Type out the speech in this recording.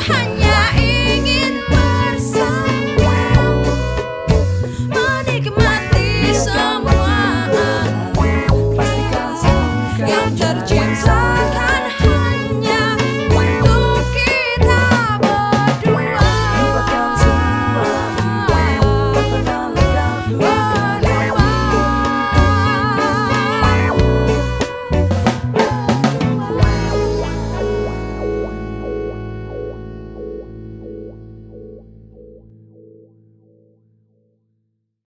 Manhattan.